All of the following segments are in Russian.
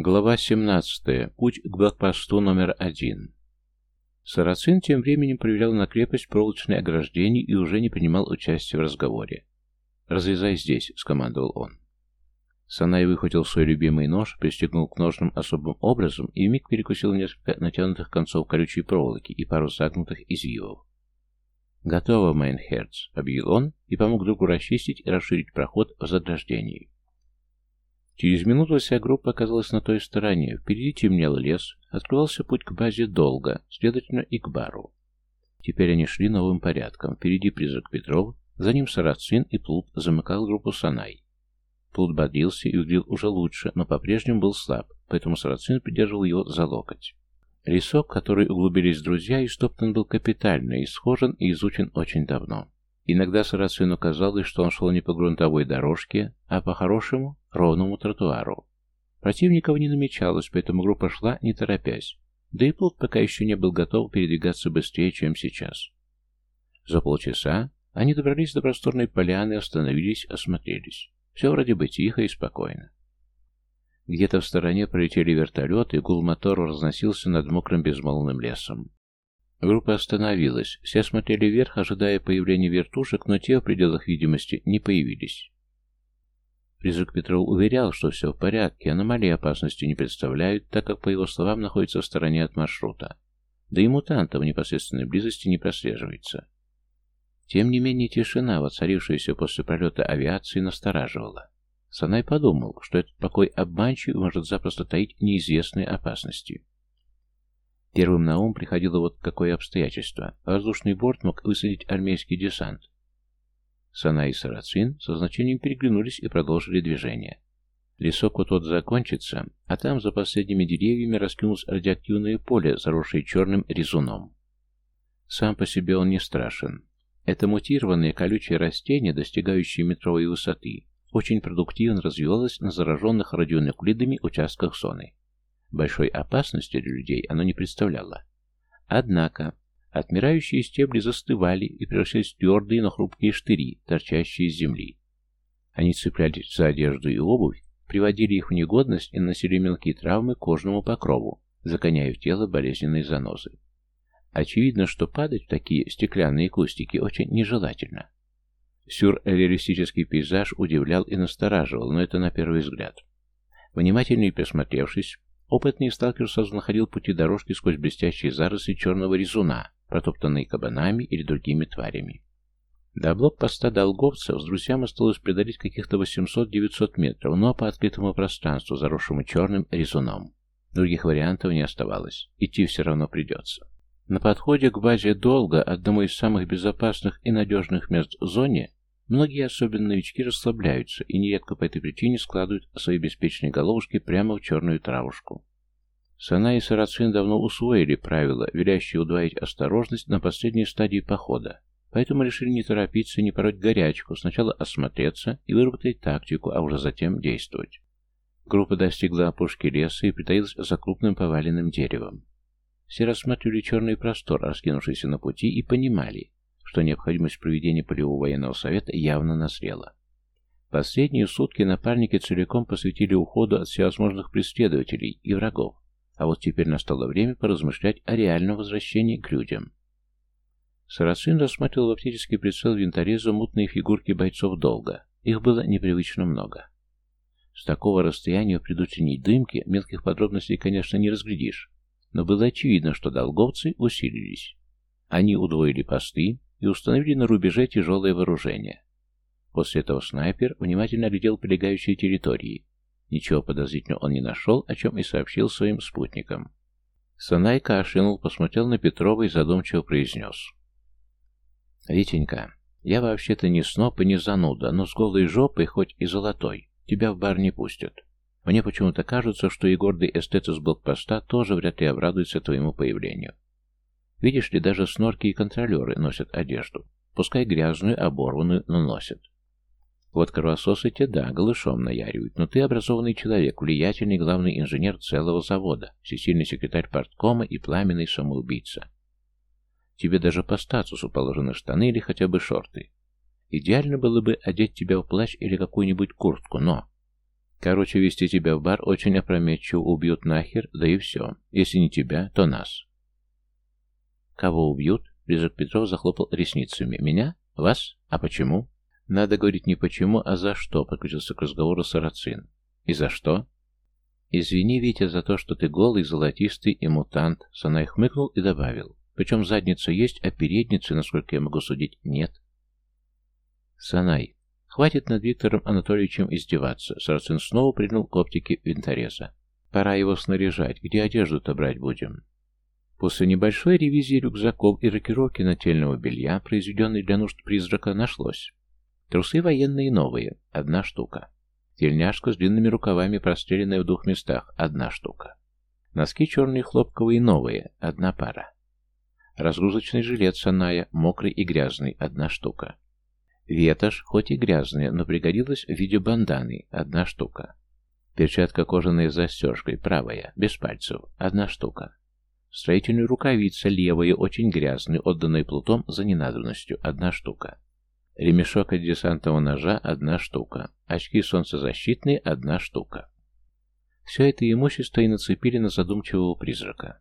Глава 17. Путь к блокпосту номер один. Сарацин тем временем проверял на крепость проволочное ограждение и уже не принимал участия в разговоре. «Разрезай здесь», — скомандовал он. Санай выхватил свой любимый нож, пристегнул к ножным особым образом и вмиг перекусил несколько натянутых концов колючей проволоки и пару загнутых извивов. «Готово, Mein Herz», — объявил он и помог другу расчистить и расширить проход в заграждении. Через минуту вся группа оказалась на той стороне. Впереди темнел лес, открывался путь к базе долго, следовательно, и к бару. Теперь они шли новым порядком. Впереди призрак Петров, за ним Сарацин и Плут замыкал группу Санай. Плут бодрился и выглядел уже лучше, но по-прежнему был слаб, поэтому Сарацин придерживал его за локоть. Лесок, в который углубились друзья, истоптан был капитально, исхожен и изучен очень давно. Иногда Сарацину казалось, что он шел не по грунтовой дорожке, а по хорошему, ровному тротуару. Противников не намечалось, поэтому группа шла, не торопясь. Да и Плут пока еще не был готов передвигаться быстрее, чем сейчас. За полчаса они добрались до просторной поляны, остановились, осмотрелись. Все вроде бы тихо и спокойно. Где-то в стороне пролетели вертолеты, гул мотора разносился над мокрым безмолвным лесом. Группа остановилась. Все смотрели вверх, ожидая появления вертушек, но те в пределах видимости не появились. Призрак Петров уверял, что все в порядке, аномалии опасности не представляют, так как, по его словам, находится в стороне от маршрута. Да и мутантов в непосредственной близости не прослеживается. Тем не менее, тишина, воцарившаяся после пролета авиации, настораживала. Санай подумал, что этот покой обманчив может запросто таить неизвестные опасности. Первым на ум приходило вот какое обстоятельство. Воздушный борт мог высадить армейский десант. Сана и Сарацин со значением переглянулись и продолжили движение. Лесок вот-вот закончится, а там за последними деревьями раскинулось радиоактивное поле, заросшее черным резуном. Сам по себе он не страшен. Это мутированное колючее растение, достигающее метровой высоты, очень продуктивно развивалось на зараженных радионуклидами участках зоны. Большой опасности для людей оно не представляло. Однако, отмирающие стебли застывали и превращались в твердые, но хрупкие штыри, торчащие из земли. Они цеплялись за одежду и обувь, приводили их в негодность и наносили мелкие травмы кожному покрову, загоняя в тело болезненные занозы. Очевидно, что падать в такие стеклянные кустики очень нежелательно. Сюрреалистический пейзаж удивлял и настораживал, но это на первый взгляд. Внимательно присмотревшись, Опытный сталкер сразу находил пути дорожки сквозь блестящие заросли черного резуна, протоптанные кабанами или другими тварями. До блокпоста долговцев с друзьям осталось преодолеть каких-то 800-900 метров, но по открытому пространству, заросшему черным резуном. Других вариантов не оставалось. Идти все равно придется. На подходе к базе Долга, одному из самых безопасных и надежных мест в зоне, Многие, особенно новички, расслабляются и нередко по этой причине складывают свои беспечные головушки прямо в черную травушку. Сана и Сарацин давно усвоили правила, велящие удвоить осторожность на последней стадии похода, поэтому решили не торопиться не пороть горячку, сначала осмотреться и выработать тактику, а уже затем действовать. Группа достигла опушки леса и притаилась за крупным поваленным деревом. Все рассматривали черный простор, раскинувшийся на пути, и понимали, что необходимость проведения полевого военного совета явно назрела. Последние сутки напарники целиком посвятили уходу от всевозможных преследователей и врагов, а вот теперь настало время поразмышлять о реальном возвращении к людям. Сарацин рассматривал в оптический прицел винтореза мутные фигурки бойцов долго. Их было непривычно много. С такого расстояния в предутренней дымке мелких подробностей, конечно, не разглядишь, но было очевидно, что долговцы усилились. Они удвоили посты, и установили на рубеже тяжелое вооружение. После этого снайпер внимательно оглядел прилегающие территории. Ничего подозрительного он не нашел, о чем и сообщил своим спутникам. Санай кашлянул, посмотрел на Петрова и задумчиво произнес. «Витенька, я вообще-то не сноп и не зануда, но с голой жопой, хоть и золотой, тебя в бар не пустят. Мне почему-то кажется, что и гордый эстет из блокпоста тоже вряд ли обрадуется твоему появлению. Видишь ли, даже снорки и контролеры носят одежду. Пускай грязную, оборванную, но носят. Вот кровососы те, да, голышом наяривают, но ты образованный человек, влиятельный главный инженер целого завода, всесильный секретарь парткома и пламенный самоубийца. Тебе даже по статусу положены штаны или хотя бы шорты. Идеально было бы одеть тебя в плащ или какую-нибудь куртку, но... Короче, вести тебя в бар очень опрометчиво, убьют нахер, да и все. Если не тебя, то нас. Кого убьют? Призрак Петров захлопал ресницами. Меня? Вас? А почему? Надо говорить не почему, а за что, подключился к разговору Сарацин. И за что? Извини, Витя, за то, что ты голый, золотистый и мутант. Санай хмыкнул и добавил. Причем задница есть, а передницы, насколько я могу судить, нет. Санай, хватит над Виктором Анатольевичем издеваться. Сарацин снова принял к оптике винтореза. Пора его снаряжать. Где одежду-то брать будем? После небольшой ревизии рюкзаков и рокировки нательного белья, произведенной для нужд призрака, нашлось. Трусы военные новые, одна штука. Тельняшка с длинными рукавами, простреленная в двух местах, одна штука. Носки черные хлопковые новые, одна пара. Разгрузочный жилет Саная, мокрый и грязный, одна штука. Ветошь, хоть и грязная, но пригодилась в виде банданы, одна штука. Перчатка кожаная с застежкой, правая, без пальцев, одна штука. Строительная рукавица, левая, очень грязная, отданная плутом за ненадобностью, одна штука. Ремешок от десантного ножа, одна штука. Очки солнцезащитные, одна штука. Все это имущество и нацепили на задумчивого призрака.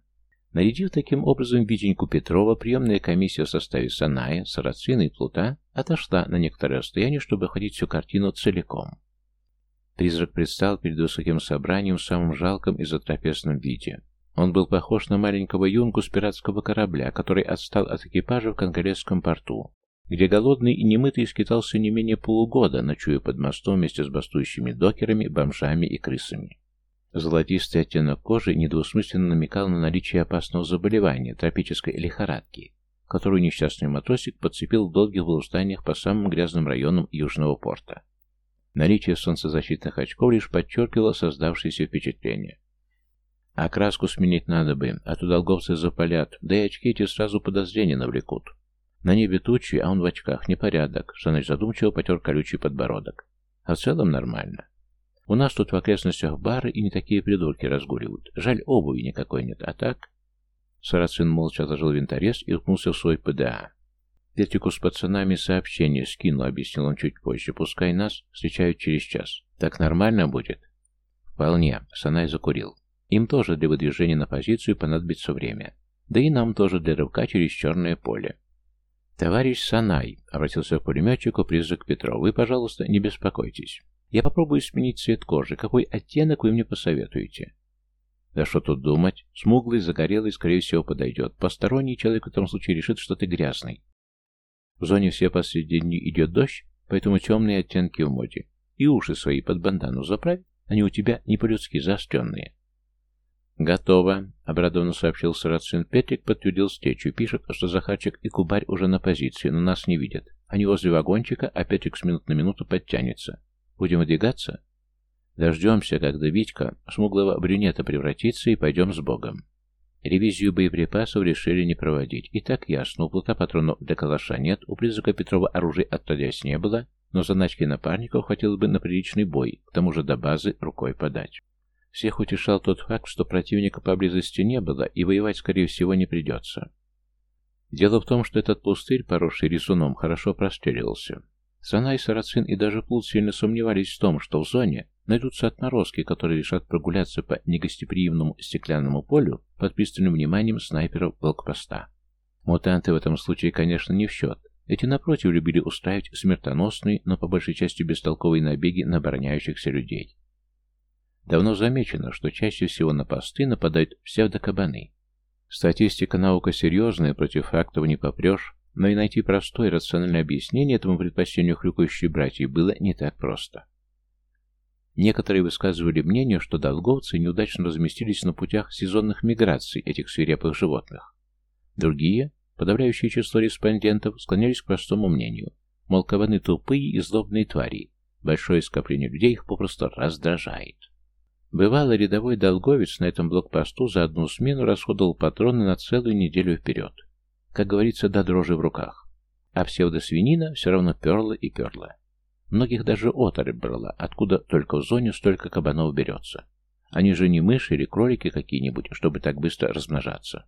Нарядив таким образом Витеньку Петрова, приемная комиссия в составе Саная, Сарацина и Плута отошла на некоторое расстояние, чтобы ходить всю картину целиком. Призрак предстал перед высоким собранием в самом жалком и затрапезном виде. Он был похож на маленького юнгу с пиратского корабля, который отстал от экипажа в конголезском порту, где голодный и немытый скитался не менее полугода, ночуя под мостом вместе с бастующими докерами, бомжами и крысами. Золотистый оттенок кожи недвусмысленно намекал на наличие опасного заболевания, тропической лихорадки, которую несчастный матросик подцепил в долгих блужданиях по самым грязным районам Южного порта. Наличие солнцезащитных очков лишь подчеркивало создавшееся впечатление. А краску сменить надо бы, а то долговцы запалят, да и очки эти сразу подозрения навлекут. На небе тучи, а он в очках, непорядок. Саныч задумчиво потер колючий подбородок. А в целом нормально. У нас тут в окрестностях бары и не такие придурки разгуливают. Жаль, обуви никакой нет, а так... Сарацин молча отложил винторез и уткнулся в свой ПДА. Петрику с пацанами сообщение скинул, объяснил он чуть позже. Пускай нас встречают через час. Так нормально будет? Вполне. Санай закурил. Им тоже для выдвижения на позицию понадобится время. Да и нам тоже для рывка через черное поле. «Товарищ Санай», — обратился к пулеметчику призрак Петров, — «вы, пожалуйста, не беспокойтесь. Я попробую сменить цвет кожи. Какой оттенок вы мне посоветуете? Да что тут думать? Смуглый, загорелый, скорее всего, подойдет. Посторонний человек в этом случае решит, что ты грязный. В зоне все последние дни идет дождь, поэтому темные оттенки в моде. И уши свои под бандану заправь, они у тебя не по-людски заостренные. «Готово», — обрадованно сообщил Сарацин. Петрик подтвердил стечу. Пишет, что Захарчик и Кубарь уже на позиции, но нас не видят. Они возле вагончика, а Петрик с минут на минуту подтянется. Будем выдвигаться? Дождемся, когда Витька смуглого брюнета превратится, и пойдем с Богом. Ревизию боеприпасов решили не проводить. И так ясно, у плота патронов для калаша нет, у призрака Петрова оружия отродясь не было, но заначки напарников хватило бы на приличный бой, к тому же до базы рукой подать. Всех утешал тот факт, что противника поблизости не было, и воевать, скорее всего, не придется. Дело в том, что этот пустырь, поросший рисуном, хорошо простреливался. Санай, Сарацин и даже Плут сильно сомневались в том, что в зоне найдутся отморозки, которые решат прогуляться по негостеприимному стеклянному полю под пристальным вниманием снайперов блокпоста. Мутанты в этом случае, конечно, не в счет. Эти, напротив, любили устраивать смертоносные, но по большей части бестолковые набеги на обороняющихся людей. Давно замечено, что чаще всего на посты нападают псевдокабаны. Статистика наука серьезная, против фактов не попрешь, но и найти простое рациональное объяснение этому предпочтению хрюкающей братьев было не так просто. Некоторые высказывали мнение, что долговцы неудачно разместились на путях сезонных миграций этих свирепых животных. Другие, подавляющее число респондентов, склонялись к простому мнению, мол, кабаны тупые и злобные твари, большое скопление людей их попросту раздражает. Бывало, рядовой долговец на этом блокпосту за одну смену расходовал патроны на целую неделю вперед как говорится, до дрожи в руках. А псевдосвинина все равно перла и перла. Многих даже оторопь брала, откуда только в зоне столько кабанов берется. Они же не мыши или кролики какие-нибудь, чтобы так быстро размножаться.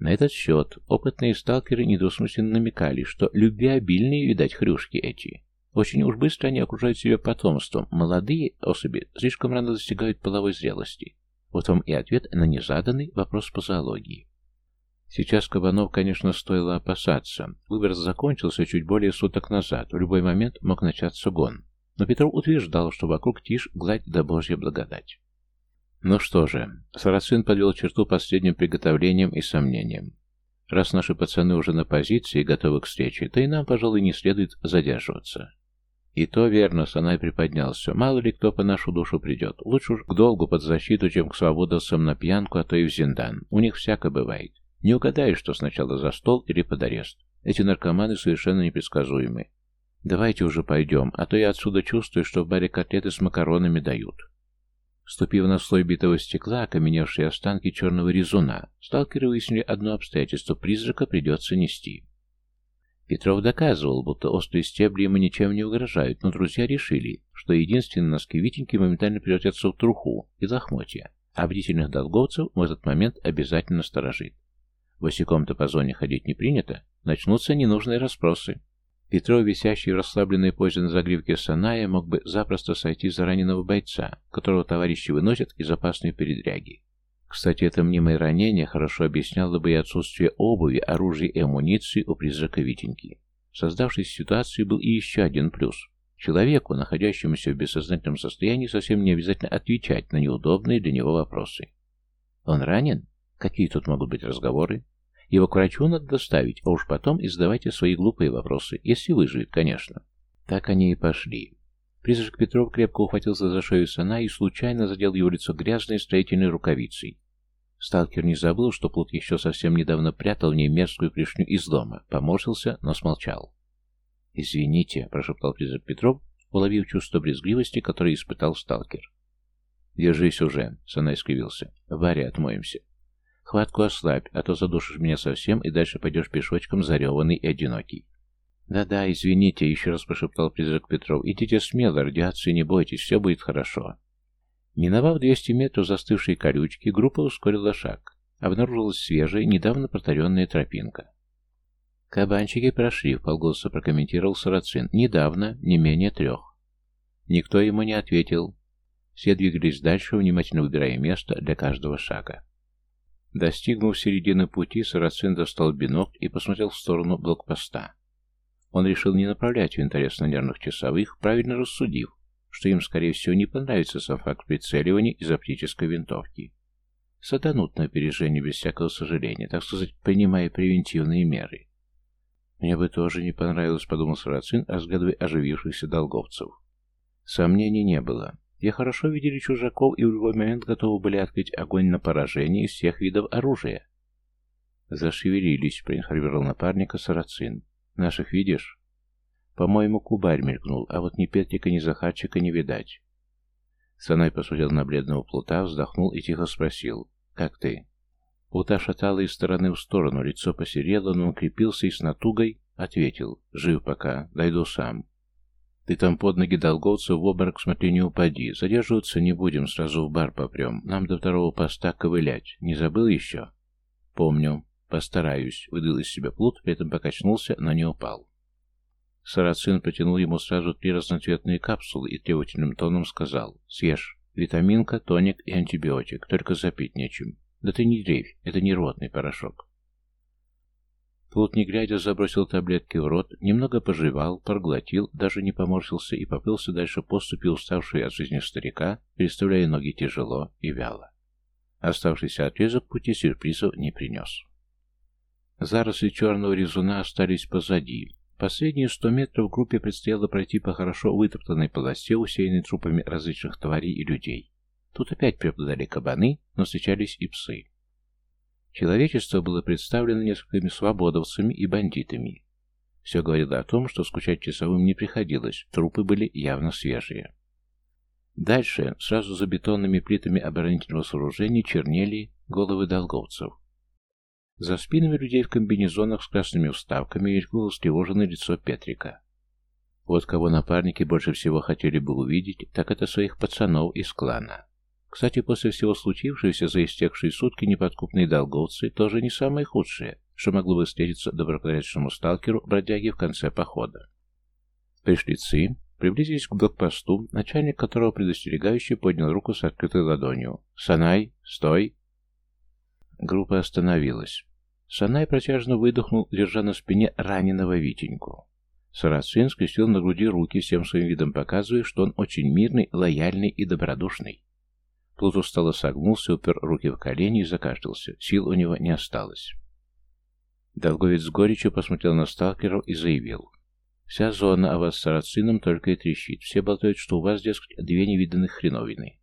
На этот счет опытные сталкеры недвусмысленно намекали, что любвеобильные, видать, хрюшки эти. Очень уж быстро они окружают себя потомством. Молодые особи слишком рано достигают половой зрелости. Вот вам и ответ на незаданный вопрос по зоологии. Сейчас кабанов, конечно, стоило опасаться. Выбор закончился чуть более суток назад. В любой момент мог начаться гон. Но Петров утверждал, что вокруг тишь, гладь да божья благодать. Ну что же, Сарацин подвел черту последним приготовлением и сомнением. Раз наши пацаны уже на позиции, готовы к встрече, то и нам, пожалуй, не следует задерживаться. И то верно, Санай приподнялся. Мало ли кто по нашу душу придет. Лучше уж к долгу под защиту, чем к свободовцам на пьянку, а то и в зиндан. У них всяко бывает. Не угадаешь, что сначала за стол или под арест. Эти наркоманы совершенно непредсказуемы. Давайте уже пойдем, а то я отсюда чувствую, что в баре котлеты с макаронами дают. Ступив на слой битого стекла, окаменевшие останки черного резуна, сталкеры выяснили одно обстоятельство – призрака придется нести. Петров доказывал, будто острые стебли ему ничем не угрожают, но друзья решили, что единственные носки Витеньки моментально превратятся в труху и лохмотья, а бдительных долговцев в этот момент обязательно сторожит. Босиком-то по зоне ходить не принято, начнутся ненужные расспросы. Петров, висящий в расслабленной позе на загривке Саная, мог бы запросто сойти за раненого бойца, которого товарищи выносят из опасной передряги. Кстати, это мнимое ранение хорошо объясняло бы и отсутствие обуви, оружия и амуниции у призрака Витеньки. В создавшейся ситуации был и еще один плюс. Человеку, находящемуся в бессознательном состоянии, совсем не обязательно отвечать на неудобные для него вопросы. Он ранен? Какие тут могут быть разговоры? Его к врачу надо доставить, а уж потом и свои глупые вопросы, если выживет, конечно. Так они и пошли. Призрак Петров крепко ухватился за шею сына и случайно задел его лицо грязной строительной рукавицей. Сталкер не забыл, что Плут еще совсем недавно прятал в ней мерзкую клешню из дома, поморщился, но смолчал. «Извините», — прошептал призрак Петров, уловив чувство брезгливости, которое испытал сталкер. «Держись уже», — Санай скривился. «В баре отмоемся». Хватку ослабь, а то задушишь меня совсем и дальше пойдешь пешочком зареванный и одинокий. «Да-да, извините», — еще раз прошептал призрак Петров. «Идите смело, радиации не бойтесь, все будет хорошо». Миновав 200 метров застывшей колючки, группа ускорила шаг. Обнаружилась свежая, недавно протаренная тропинка. «Кабанчики прошли», — полголоса прокомментировал Сарацин. «Недавно, не менее трех». Никто ему не ответил. Все двигались дальше, внимательно выбирая место для каждого шага. Достигнув середины пути, Сарацин достал бинокль и посмотрел в сторону блокпоста. Он решил не направлять винторез на нервных часовых, правильно рассудив, что им, скорее всего, не понравится сам факт прицеливания из оптической винтовки. Сатанут на опережение без всякого сожаления, так сказать, принимая превентивные меры. «Мне бы тоже не понравилось», — подумал Сарацин, разгадывая оживившихся долговцев. Сомнений не было. Те хорошо видели чужаков и в любой момент готовы были открыть огонь на поражение из всех видов оружия. «Зашевелились», — проинформировал напарника Сарацин. «Наших видишь?» «По-моему, кубарь мелькнул, а вот ни Петрика, ни Захарчика не видать». Санай посмотрел на бледного плута, вздохнул и тихо спросил. «Как ты?» Плута шатало из стороны в сторону, лицо посерело, но он крепился и с натугой ответил. «Жив пока, дойду сам». Ты там под ноги долговцев в обморок смотри не упади. Задерживаться не будем, сразу в бар попрем. Нам до второго поста ковылять. Не забыл еще? Помню. Постараюсь. Выдал из себя плут, при этом покачнулся, но не упал. Сарацин протянул ему сразу три разноцветные капсулы и требовательным тоном сказал «Съешь. Витаминка, тоник и антибиотик. Только запить нечем. Да ты не дрейфь, это не ротный порошок». Плут, не глядя, забросил таблетки в рот, немного пожевал, проглотил, даже не поморщился и поплылся дальше поступи уставший от жизни старика, переставляя ноги тяжело и вяло. Оставшийся отрезок пути сюрпризов не принес. Заросли черного резуна остались позади. Последние сто метров группе предстояло пройти по хорошо вытоптанной полосе, усеянной трупами различных тварей и людей. Тут опять преобладали кабаны, но встречались и псы. Человечество было представлено несколькими свободовцами и бандитами. Все говорило о том, что скучать часовым не приходилось, трупы были явно свежие. Дальше, сразу за бетонными плитами оборонительного сооружения, чернели головы долговцев. За спинами людей в комбинезонах с красными вставками мелькнуло встревоженное лицо Петрика. Вот кого напарники больше всего хотели бы увидеть, так это своих пацанов из клана. Кстати, после всего случившегося за истекшие сутки неподкупные долговцы тоже не самое худшее, что могло бы встретиться добропорядочному сталкеру бродяги в конце похода. Пришлицы приблизились к блокпосту, начальник которого предостерегающе поднял руку с открытой ладонью. «Санай, стой!» Группа остановилась. Санай протяжно выдохнул, держа на спине раненого Витеньку. Сарацин скрестил на груди руки, всем своим видом показывая, что он очень мирный, лояльный и добродушный. Плут устало согнулся, упер руки в колени и закашлялся. Сил у него не осталось. Долговец с горечью посмотрел на сталкеров и заявил. «Вся зона о вас с сарацином только и трещит. Все болтают, что у вас, дескать, две невиданных хреновины.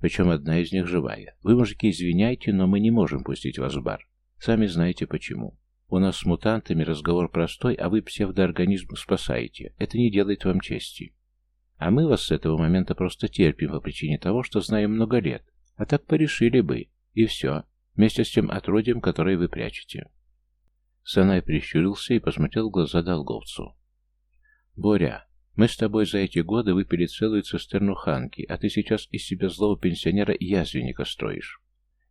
Причем одна из них живая. Вы, мужики, извиняйте, но мы не можем пустить вас в бар. Сами знаете почему. У нас с мутантами разговор простой, а вы псевдоорганизм спасаете. Это не делает вам чести. А мы вас с этого момента просто терпим по причине того, что знаем много лет. А так порешили бы. И все. Вместе с тем отродьем, которое вы прячете. Санай прищурился и посмотрел в глаза долговцу. «Боря, мы с тобой за эти годы выпили целую цистерну ханки, а ты сейчас из себя злого пенсионера язвенника строишь.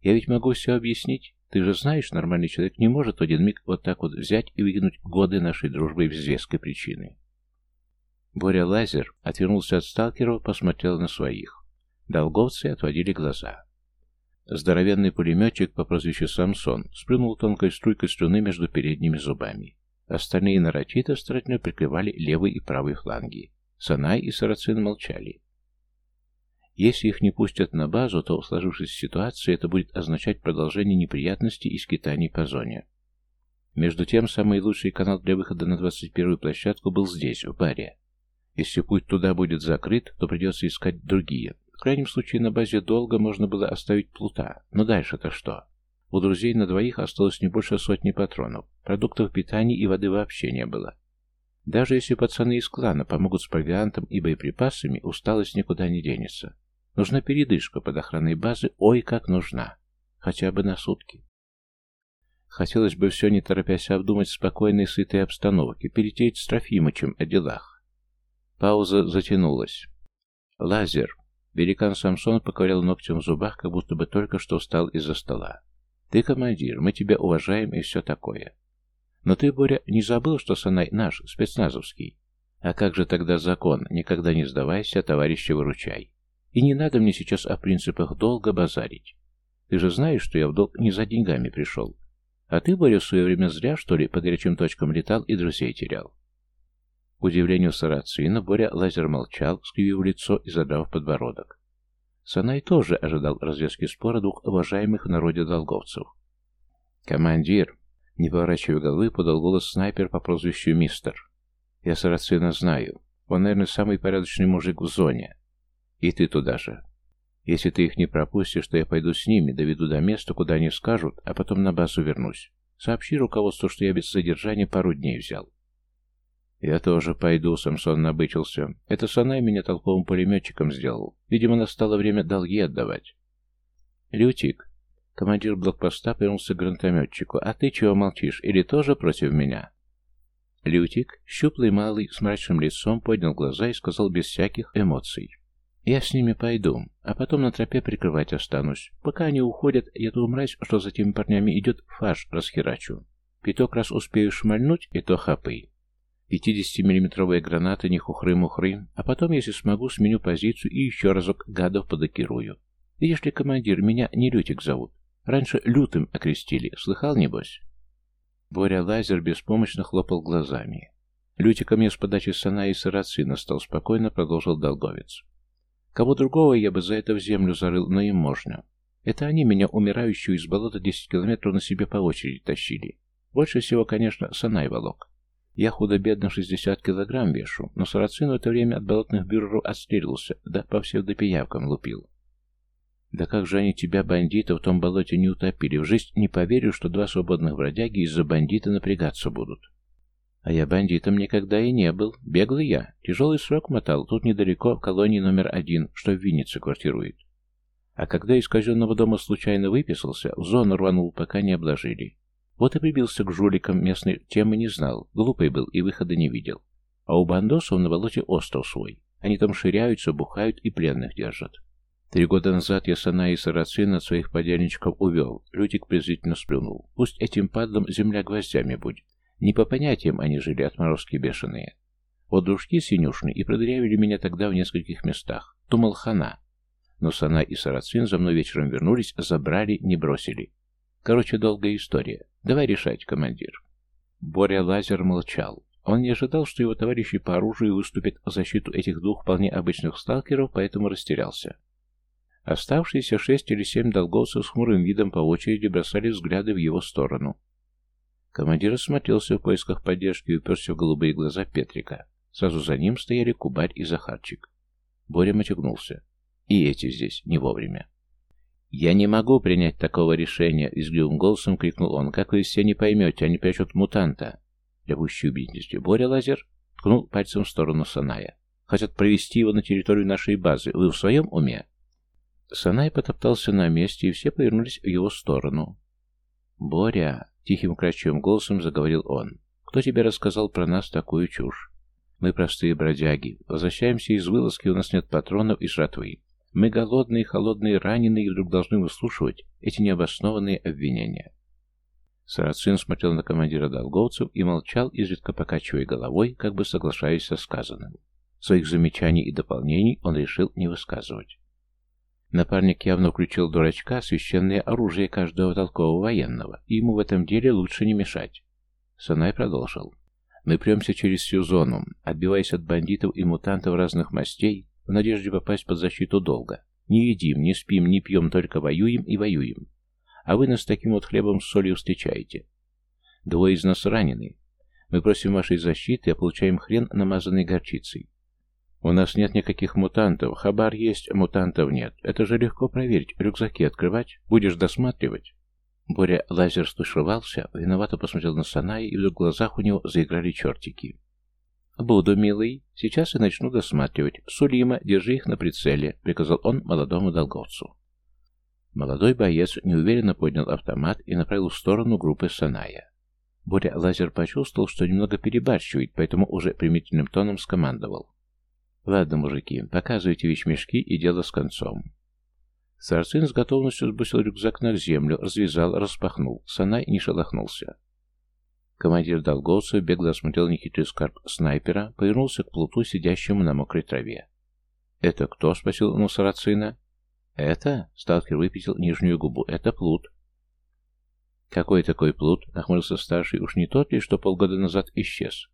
Я ведь могу все объяснить. Ты же знаешь, нормальный человек не может в один миг вот так вот взять и выкинуть годы нашей дружбы без веской причины. Боря Лазер отвернулся от сталкеров, посмотрел на своих. Долговцы отводили глаза. Здоровенный пулеметчик по прозвищу Самсон спрыгнул тонкой струйкой слюны между передними зубами. Остальные нарочито старательно прикрывали левый и правый фланги. Санай и Сарацин молчали. Если их не пустят на базу, то в сложившейся ситуации это будет означать продолжение неприятностей и скитаний по зоне. Между тем, самый лучший канал для выхода на 21-ю площадку был здесь, в баре. Если путь туда будет закрыт, то придется искать другие. В крайнем случае на базе долго можно было оставить плута. Но дальше-то что? У друзей на двоих осталось не больше сотни патронов. Продуктов питания и воды вообще не было. Даже если пацаны из клана помогут с провиантом и боеприпасами, усталость никуда не денется. Нужна передышка под охраной базы, ой, как нужна. Хотя бы на сутки. Хотелось бы все не торопясь обдумать в спокойной, сытой обстановке, перетереть с Трофимычем о делах. Пауза затянулась. «Лазер!» Великан Самсон поковырял ногтем в зубах, как будто бы только что встал из-за стола. «Ты командир, мы тебя уважаем и все такое. Но ты, Боря, не забыл, что Санай наш, спецназовский? А как же тогда закон? Никогда не сдавайся, товарища выручай. И не надо мне сейчас о принципах долго базарить. Ты же знаешь, что я в долг не за деньгами пришел. А ты, Боря, в свое время зря, что ли, по горячим точкам летал и друзей терял. К удивлению Сарацина, Боря Лазер молчал, скривив лицо и задрав подбородок. Санай тоже ожидал развязки спора двух уважаемых в народе долговцев. «Командир!» Не поворачивая головы, подал голос снайпер по прозвищу Мистер. «Я Сарацина знаю. Он, наверное, самый порядочный мужик в зоне. И ты туда же. Если ты их не пропустишь, то я пойду с ними, доведу до места, куда они скажут, а потом на базу вернусь. Сообщи руководству, что я без содержания пару дней взял. «Я тоже пойду», — Самсон набычился. «Это Санай меня толковым пулеметчиком сделал. Видимо, настало время долги отдавать». «Лютик», — командир блокпоста повернулся к гранатометчику, «а ты чего молчишь? Или тоже против меня?» Лютик, щуплый малый, с мрачным лицом, поднял глаза и сказал без всяких эмоций. «Я с ними пойду, а потом на тропе прикрывать останусь. Пока они уходят, я ту мразь, что за теми парнями идет, фарш расхерачу. Пяток раз успею шмальнуть, и то хапы. 50-миллиметровая граната, не хухры-мухры, а потом, если смогу, сменю позицию и еще разок гадов подокирую. Видишь ли, командир, меня не Лютик зовут. Раньше Лютым окрестили, слыхал, небось? Боря Лазер беспомощно хлопал глазами. Лютика мне с подачи Сана и Сарацина стал спокойно, продолжил Долговец. Кого другого я бы за это в землю зарыл, но им можно. Это они меня, умирающую из болота, 10 километров на себе по очереди тащили. Больше всего, конечно, Санай волок. Я худо-бедно 60 килограмм вешу, но Сарацин в это время от болотных бюреров отстрелился, да по псевдопиявкам лупил. Да как же они тебя, бандита, в том болоте не утопили? В жизнь не поверю, что два свободных бродяги из-за бандита напрягаться будут. А я бандитом никогда и не был. Беглый я. Тяжелый срок мотал, тут недалеко, в колонии номер один, что в Виннице квартирует. А когда из казенного дома случайно выписался, в зону рванул, пока не обложили. Вот и прибился к жуликам, местной темы не знал, глупый был и выхода не видел. А у бандосов на болоте остров свой. Они там ширяются, бухают и пленных держат. Три года назад я Сана и Сарацин от своих подельничков увел. Лютик презрительно сплюнул. Пусть этим падлам земля гвоздями будет. Не по понятиям они жили, отморозки бешеные. Вот дружки синюшны и продырявили меня тогда в нескольких местах. Думал, хана. Но Сана и Сарацин за мной вечером вернулись, забрали, не бросили. Короче, долгая история. Давай решать, командир. Боря Лазер молчал. Он не ожидал, что его товарищи по оружию выступят в защиту этих двух вполне обычных сталкеров, поэтому растерялся. Оставшиеся шесть или семь долговцев с хмурым видом по очереди бросали взгляды в его сторону. Командир осмотрелся в поисках поддержки и уперся в голубые глаза Петрика. Сразу за ним стояли Кубарь и Захарчик. Боря матюгнулся. И эти здесь не вовремя. «Я не могу принять такого решения!» — изгливым голосом крикнул он. «Как вы все не поймете, они прячут мутанта!» Для пущей убедительности Боря Лазер ткнул пальцем в сторону Саная. «Хотят провести его на территорию нашей базы. Вы в своем уме?» Санай потоптался на месте, и все повернулись в его сторону. «Боря!» — тихим кратчевым голосом заговорил он. «Кто тебе рассказал про нас такую чушь? Мы простые бродяги. Возвращаемся из вылазки, у нас нет патронов и жратвы. Мы голодные, холодные, раненые, и вдруг должны выслушивать эти необоснованные обвинения. Сарацин смотрел на командира долговцев и молчал, изредка покачивая головой, как бы соглашаясь со сказанным. Своих замечаний и дополнений он решил не высказывать. Напарник явно включил дурачка, священное оружие каждого толкового военного, и ему в этом деле лучше не мешать. Санай продолжил. Мы премся через всю зону, отбиваясь от бандитов и мутантов разных мастей, в надежде попасть под защиту долга. Не едим, не спим, не пьем, только воюем и воюем. А вы нас таким вот хлебом с солью встречаете. Двое из нас ранены. Мы просим вашей защиты, а получаем хрен, намазанный горчицей. У нас нет никаких мутантов. Хабар есть, мутантов нет. Это же легко проверить. Рюкзаки открывать? Будешь досматривать? Боря лазер стушевался, виновато посмотрел на Саная, и в глазах у него заиграли чертики. «Буду, милый. Сейчас я начну досматривать. Сулима, держи их на прицеле», — приказал он молодому долговцу. Молодой боец неуверенно поднял автомат и направил в сторону группы Саная. Боря Лазер почувствовал, что немного перебарщивает, поэтому уже примитивным тоном скомандовал. «Ладно, мужики, показывайте вещмешки и дело с концом». Сарцин с готовностью сбросил рюкзак на землю, развязал, распахнул. Санай не шелохнулся. Командир Долговцев бегло осмотрел нехитрый скарб снайпера, повернулся к плуту, сидящему на мокрой траве. «Это кто?» — спросил он у сарацина. «Это?» — сталкер выпятил нижнюю губу. «Это плут». «Какой такой плут?» — нахмурился старший. «Уж не тот ли, что полгода назад исчез?»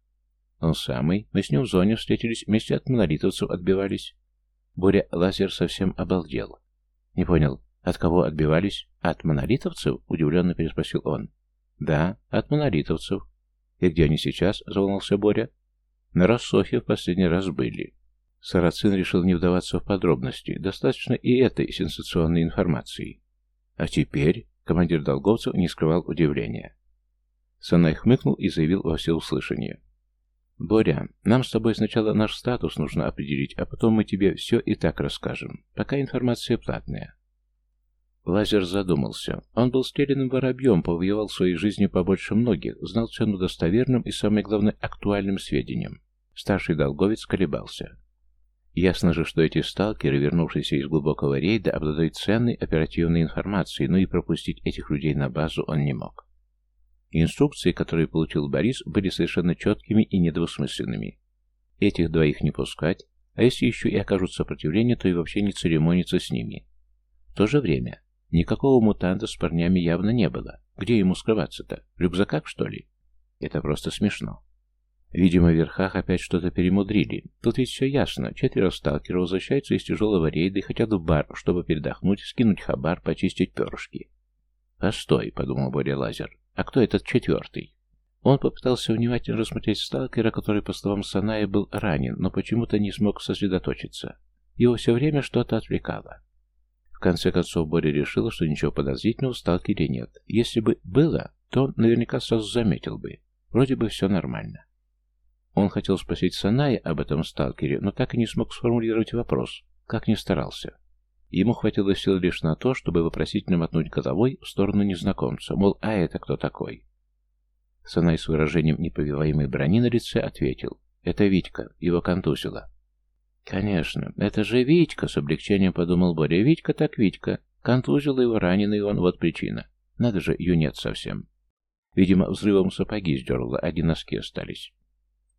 «Он самый. Мы с ним в зоне встретились, вместе от монолитовцев отбивались». Боря Лазер совсем обалдел. «Не понял, от кого отбивались? От монолитовцев?» — удивленно переспросил он. «Да, от монолитовцев». «И где они сейчас?» — заволновался Боря. «На Рассохе в последний раз были». Сарацин решил не вдаваться в подробности. Достаточно и этой сенсационной информации. «А теперь?» — командир Долговцев не скрывал удивления. Санай хмыкнул и заявил во всеуслышание. «Боря, нам с тобой сначала наш статус нужно определить, а потом мы тебе все и так расскажем. Пока информация платная. Лазер задумался. Он был стрелянным воробьем, повоевал своей жизни побольше многих, знал цену достоверным и, самое главное, актуальным сведениям. Старший долговец колебался. Ясно же, что эти сталкеры, вернувшиеся из глубокого рейда, обладают ценной оперативной информацией, но и пропустить этих людей на базу он не мог. Инструкции, которые получил Борис, были совершенно четкими и недвусмысленными. Этих двоих не пускать, а если еще и окажут сопротивление, то и вообще не церемониться с ними. В то же время Никакого мутанта с парнями явно не было. Где ему скрываться-то? В рюкзаках, что ли? Это просто смешно. Видимо, в верхах опять что-то перемудрили. Тут ведь все ясно. Четверо сталкеров возвращаются из тяжелого рейда и хотят в бар, чтобы передохнуть, скинуть хабар, почистить перышки. «Постой», — подумал Боря Лазер. «А кто этот четвертый?» Он попытался внимательно рассмотреть сталкера, который, по словам Саная, был ранен, но почему-то не смог сосредоточиться. Его все время что-то отвлекало. В конце концов, Боря решил, что ничего подозрительного в сталкере нет. Если бы было, то он наверняка сразу заметил бы. Вроде бы все нормально. Он хотел спросить Саная об этом сталкере, но так и не смог сформулировать вопрос, как ни старался. Ему хватило сил лишь на то, чтобы вопросительно мотнуть головой в сторону незнакомца, мол, а это кто такой? Санай с выражением неповиваемой брони на лице ответил. Это Витька, его контузило. «Конечно, это же Витька!» — с облегчением подумал Боря. «Витька так Витька. Контузил его раненый он, вот причина. Надо же, юнец совсем. Видимо, взрывом сапоги сдернуло, одни носки остались».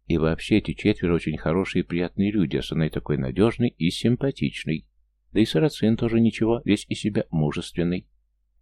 И вообще эти четверо очень хорошие и приятные люди, а Санай такой надежный и симпатичный. Да и Сарацин тоже ничего, весь из себя мужественный.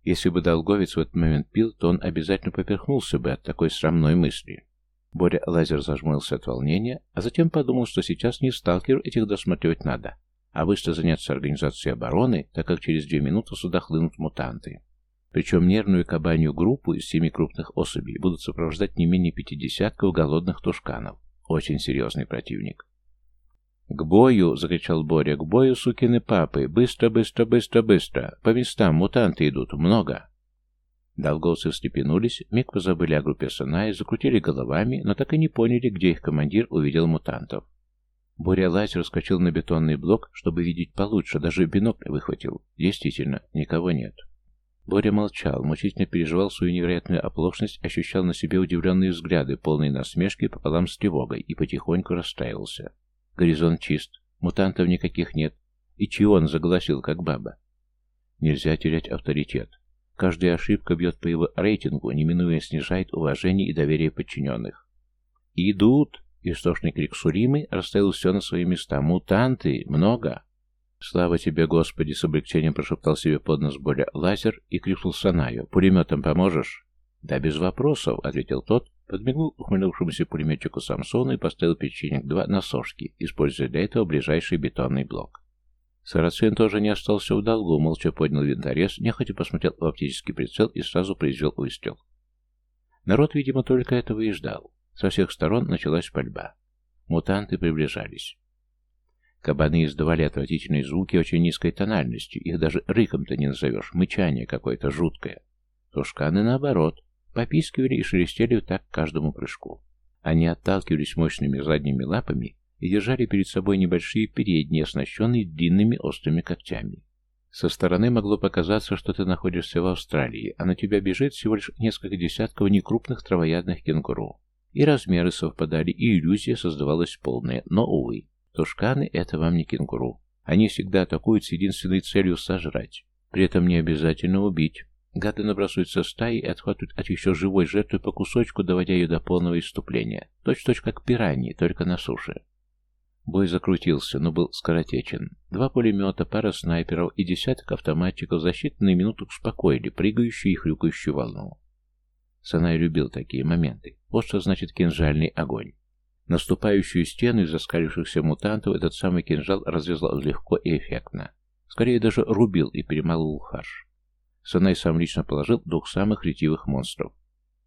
Если бы Долговец в этот момент пил, то он обязательно поперхнулся бы от такой срамной мысли. Боря Лазер зажмурился от волнения, а затем подумал, что сейчас не сталкер этих досматривать надо, а быстро заняться организацией обороны, так как через две минуты сюда хлынут мутанты. Причем нервную кабанью группу из семи крупных особей будут сопровождать не менее пятидесятков голодных тушканов. Очень серьезный противник. «К бою!» — закричал Боря. «К бою, сукины папы! Быстро, быстро, быстро, быстро! По местам мутанты идут! Много!» Долговцы встрепенулись, миг позабыли о группе Саная, закрутили головами, но так и не поняли, где их командир увидел мутантов. Боря лазер скочил на бетонный блок, чтобы видеть получше, даже бинокль выхватил. Действительно, никого нет. Боря молчал, мучительно переживал свою невероятную оплошность, ощущал на себе удивленные взгляды, полные насмешки пополам с тревогой, и потихоньку расстраивался. Горизонт чист, мутантов никаких нет. И Чион загласил, как баба. Нельзя терять авторитет. Каждая ошибка бьет по его рейтингу, неминуемо снижает уважение и доверие подчиненных. «Идут!» — истошный крик Суримы расставил все на свои места. «Мутанты! Много!» «Слава тебе, Господи!» — с облегчением прошептал себе под нос Боря лазер и крикнул Санаю. «Пулеметом поможешь?» «Да без вопросов», — ответил тот, подмигнул ухмылявшемуся пулеметчику Самсону и поставил печенек-2 на сошки, используя для этого ближайший бетонный блок. Сарацин тоже не остался в долгу, молча поднял винторез, нехотя посмотрел в оптический прицел и сразу произвел выстрел. Народ, видимо, только этого и ждал. Со всех сторон началась пальба. Мутанты приближались. Кабаны издавали отвратительные звуки очень низкой тональностью, их даже рыком-то не назовешь, мычание какое-то жуткое. Тушканы, наоборот, попискивали и шелестели так каждому прыжку. Они отталкивались мощными задними лапами и держали перед собой небольшие передние, оснащенные длинными острыми когтями. Со стороны могло показаться, что ты находишься в Австралии, а на тебя бежит всего лишь несколько десятков некрупных травоядных кенгуру. И размеры совпадали, и иллюзия создавалась полная, но, увы, тушканы — это вам не кенгуру. Они всегда атакуют с единственной целью сожрать. При этом не обязательно убить. Гады набрасываются стаи и отхватывают от еще живой жертвы по кусочку, доводя ее до полного иступления. Точь-точь как пираньи, только на суше. Бой закрутился, но был скоротечен. Два пулемета, пара снайперов и десяток автоматчиков за считанные минуты успокоили прыгающую и хрюкающую волну. Санай любил такие моменты. Вот что значит кинжальный огонь. Наступающую стену из заскалившихся мутантов этот самый кинжал разрезал легко и эффектно. Скорее даже рубил и перемалывал фарш. Санай сам лично положил двух самых ретивых монстров.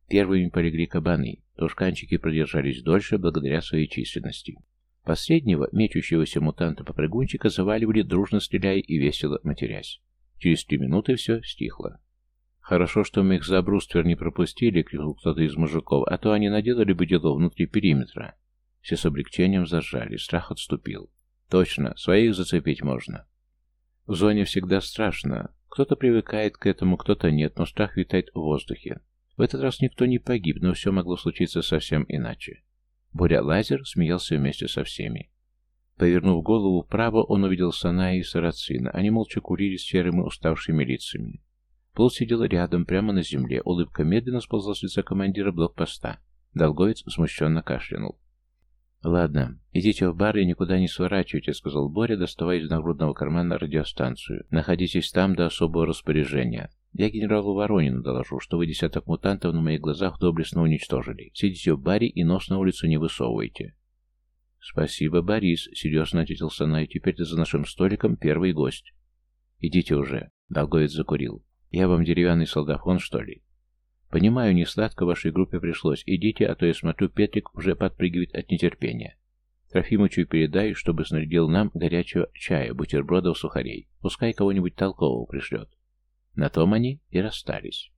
Первыми полегли кабаны, тушканчики продержались дольше благодаря своей численности. Последнего, мечущегося мутанта-попрыгунчика, заваливали, дружно стреляя и весело матерясь. Через три минуты все стихло. «Хорошо, что мы их за бруствер не пропустили», — крикнул кто-то из мужиков, «а то они наделали бы дело внутри периметра». Все с облегчением зажали, страх отступил. «Точно, своих зацепить можно». В зоне всегда страшно. Кто-то привыкает к этому, кто-то нет, но страх витает в воздухе. В этот раз никто не погиб, но все могло случиться совсем иначе. Боря Лазер смеялся вместе со всеми. Повернув голову вправо, он увидел Саная и Сарацина. Они молча курили с серыми уставшими лицами. Пол сидел рядом, прямо на земле. Улыбка медленно сползла с лица командира блокпоста. Долговец смущенно кашлянул. «Ладно, идите в бар и никуда не сворачивайте», — сказал Боря, доставая из нагрудного кармана радиостанцию. «Находитесь там до особого распоряжения. Я генералу Воронину доложу, что вы десяток мутантов на моих глазах доблестно уничтожили. Сидите в баре и нос на улицу не высовывайте». «Спасибо, Борис», — серьезно ответил Санай. «Теперь ты за нашим столиком первый гость». «Идите уже», — Долговец закурил. «Я вам деревянный солдафон, что ли?» Понимаю, не сладко вашей группе пришлось. Идите, а то я смотрю, Петрик уже подпрыгивает от нетерпения. Трофимычу передай, чтобы снарядил нам горячего чая, бутербродов, сухарей. Пускай кого-нибудь толкового пришлет. На том они и расстались.